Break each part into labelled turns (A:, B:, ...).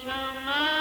A: Shama.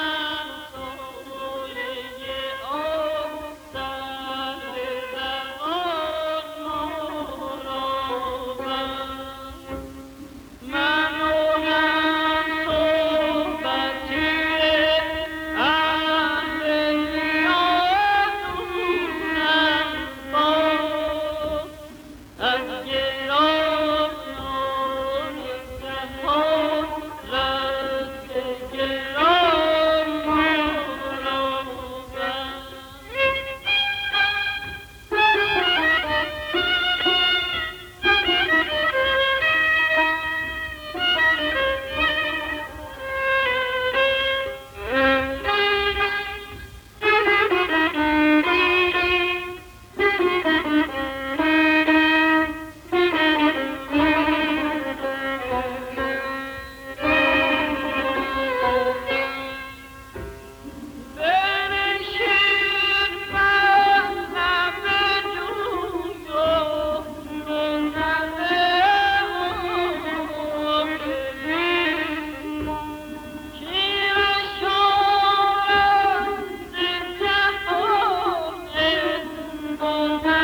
A: Om